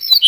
you